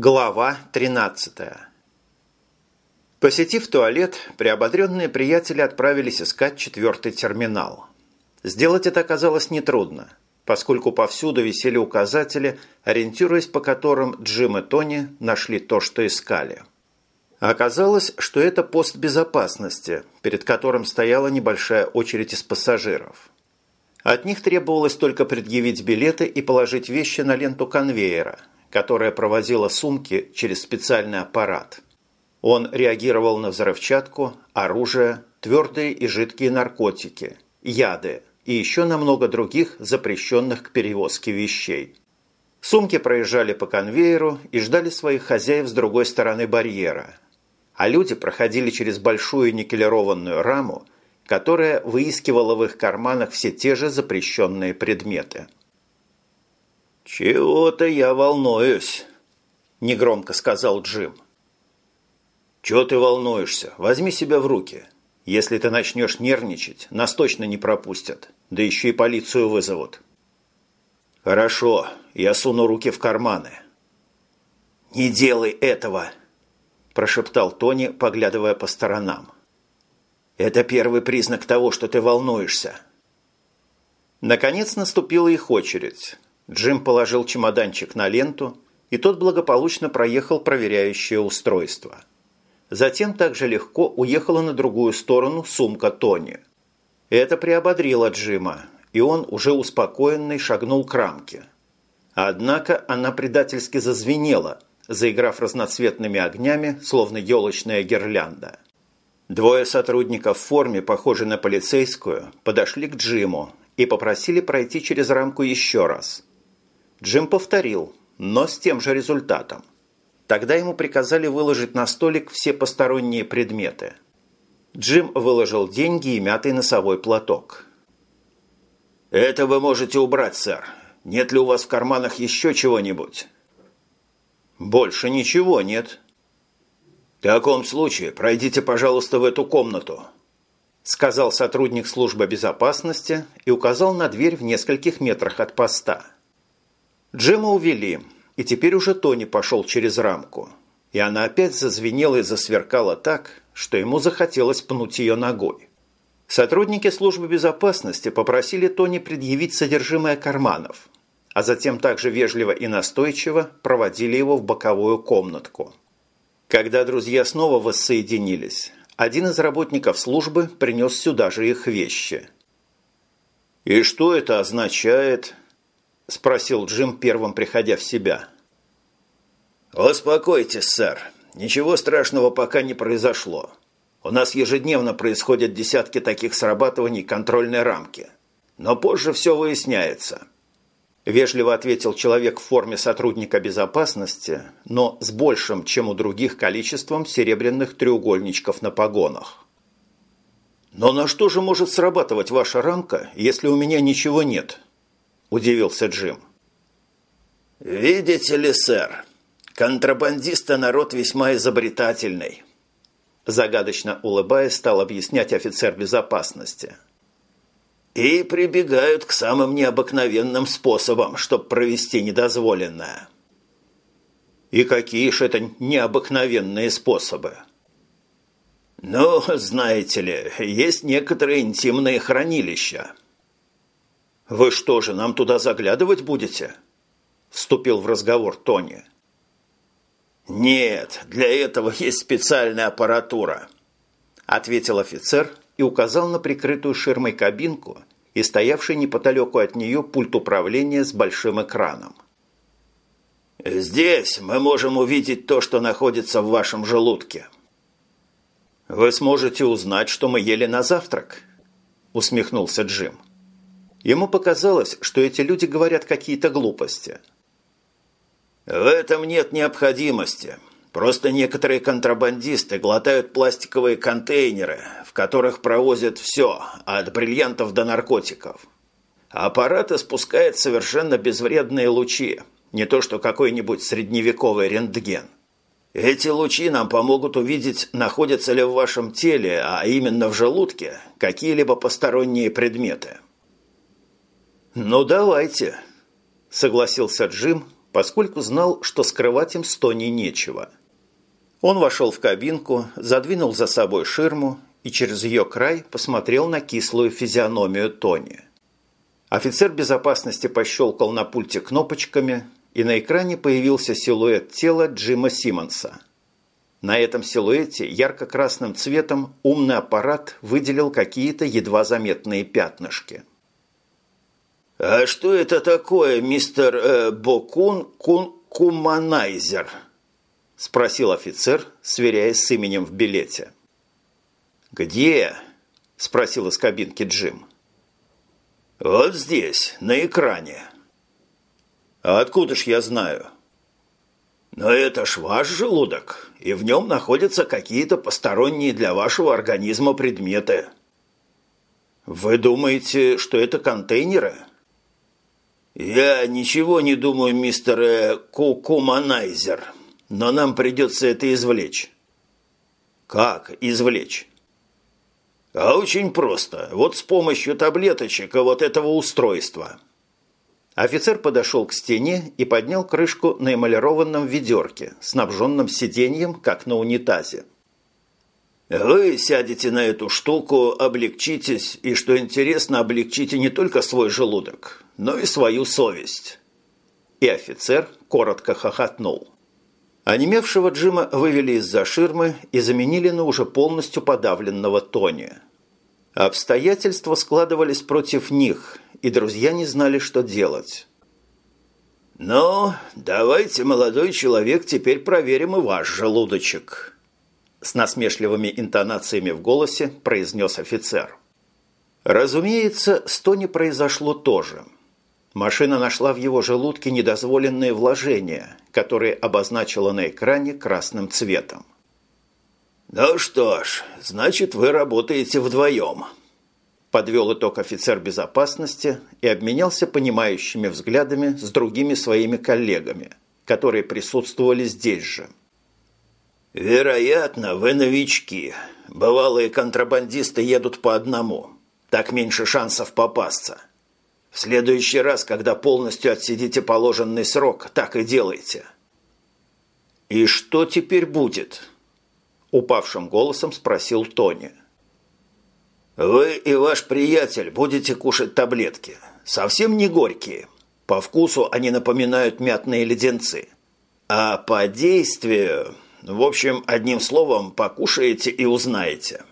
Глава 13 Посетив туалет, приободренные приятели отправились искать четвертый терминал. Сделать это оказалось нетрудно, поскольку повсюду висели указатели, ориентируясь по которым Джим и Тони нашли то, что искали. Оказалось, что это пост безопасности, перед которым стояла небольшая очередь из пассажиров. От них требовалось только предъявить билеты и положить вещи на ленту конвейера – которая провозила сумки через специальный аппарат. Он реагировал на взрывчатку, оружие, твердые и жидкие наркотики, яды и еще на много других запрещенных к перевозке вещей. Сумки проезжали по конвейеру и ждали своих хозяев с другой стороны барьера. А люди проходили через большую никелированную раму, которая выискивала в их карманах все те же запрещенные предметы – «Чего-то я волнуюсь», – негромко сказал Джим. «Чего ты волнуешься? Возьми себя в руки. Если ты начнешь нервничать, нас точно не пропустят, да еще и полицию вызовут». «Хорошо, я суну руки в карманы». «Не делай этого!» – прошептал Тони, поглядывая по сторонам. «Это первый признак того, что ты волнуешься». Наконец наступила их очередь. Джим положил чемоданчик на ленту, и тот благополучно проехал проверяющее устройство. Затем также легко уехала на другую сторону сумка Тони. Это приободрило Джима, и он, уже успокоенный, шагнул к рамке. Однако она предательски зазвенела, заиграв разноцветными огнями, словно елочная гирлянда. Двое сотрудников в форме, похожей на полицейскую, подошли к Джиму и попросили пройти через рамку еще раз – Джим повторил, но с тем же результатом. Тогда ему приказали выложить на столик все посторонние предметы. Джим выложил деньги и мятый носовой платок. «Это вы можете убрать, сэр. Нет ли у вас в карманах еще чего-нибудь?» «Больше ничего нет». «В таком случае пройдите, пожалуйста, в эту комнату», сказал сотрудник службы безопасности и указал на дверь в нескольких метрах от поста. Джема увели, и теперь уже Тони пошел через рамку. И она опять зазвенела и засверкала так, что ему захотелось пнуть ее ногой. Сотрудники службы безопасности попросили Тони предъявить содержимое карманов, а затем также вежливо и настойчиво проводили его в боковую комнатку. Когда друзья снова воссоединились, один из работников службы принес сюда же их вещи. «И что это означает?» – спросил Джим, первым приходя в себя. «Успокойтесь, сэр. Ничего страшного пока не произошло. У нас ежедневно происходят десятки таких срабатываний контрольной рамки. Но позже все выясняется». Вежливо ответил человек в форме сотрудника безопасности, но с большим, чем у других, количеством серебряных треугольничков на погонах. «Но на что же может срабатывать ваша рамка, если у меня ничего нет?» – удивился Джим. «Видите ли, сэр, контрабандисты народ весьма изобретательный», – загадочно улыбаясь, стал объяснять офицер безопасности. «И прибегают к самым необыкновенным способам, чтобы провести недозволенное». «И какие же это необыкновенные способы?» «Ну, знаете ли, есть некоторые интимные хранилища». «Вы что же, нам туда заглядывать будете?» Вступил в разговор Тони. «Нет, для этого есть специальная аппаратура», ответил офицер и указал на прикрытую ширмой кабинку и стоявший неподалеку от нее пульт управления с большим экраном. «Здесь мы можем увидеть то, что находится в вашем желудке». «Вы сможете узнать, что мы ели на завтрак?» усмехнулся Джим. Ему показалось, что эти люди говорят какие-то глупости. «В этом нет необходимости. Просто некоторые контрабандисты глотают пластиковые контейнеры, в которых провозят все, от бриллиантов до наркотиков. Аппарат испускает совершенно безвредные лучи, не то что какой-нибудь средневековый рентген. Эти лучи нам помогут увидеть, находятся ли в вашем теле, а именно в желудке, какие-либо посторонние предметы». «Ну, давайте», – согласился Джим, поскольку знал, что скрывать им с Тони нечего. Он вошел в кабинку, задвинул за собой ширму и через ее край посмотрел на кислую физиономию Тони. Офицер безопасности пощелкал на пульте кнопочками, и на экране появился силуэт тела Джима Симмонса. На этом силуэте ярко-красным цветом умный аппарат выделил какие-то едва заметные пятнышки. «А что это такое, мистер э, Бокун Кун Куманайзер?» – спросил офицер, сверяясь с именем в билете. «Где?» – спросил из кабинки Джим. «Вот здесь, на экране». «А откуда ж я знаю?» «Но это ж ваш желудок, и в нем находятся какие-то посторонние для вашего организма предметы». «Вы думаете, что это контейнеры?» «Я ничего не думаю, мистер э, Кукуманайзер, но нам придется это извлечь». «Как извлечь?» «А очень просто. Вот с помощью таблеточек и вот этого устройства». Офицер подошел к стене и поднял крышку на эмалированном ведерке, снабженном сиденьем, как на унитазе. Вы сядете на эту штуку, облегчитесь, и, что интересно, облегчите не только свой желудок, но и свою совесть». И офицер коротко хохотнул. Онемевшего Джима вывели из-за ширмы и заменили на уже полностью подавленного Тони. Обстоятельства складывались против них, и друзья не знали, что делать. «Ну, давайте, молодой человек, теперь проверим и ваш желудочек», с насмешливыми интонациями в голосе произнес офицер. Разумеется, с Тони произошло то же. Машина нашла в его желудке недозволенные вложения, которые обозначила на экране красным цветом. «Ну что ж, значит, вы работаете вдвоем», – подвел итог офицер безопасности и обменялся понимающими взглядами с другими своими коллегами, которые присутствовали здесь же. «Вероятно, вы новички. Бывалые контрабандисты едут по одному. Так меньше шансов попасться. В следующий раз, когда полностью отсидите положенный срок, так и делайте». «И что теперь будет?» – упавшим голосом спросил Тони. «Вы и ваш приятель будете кушать таблетки. Совсем не горькие. По вкусу они напоминают мятные леденцы. А по действию...» В общем, одним словом, покушаете и узнаете.